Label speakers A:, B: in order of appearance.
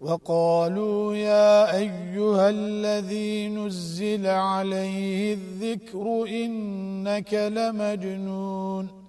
A: وقالوا يا أيها الذي نزل عليه الذكر إنك لمجنون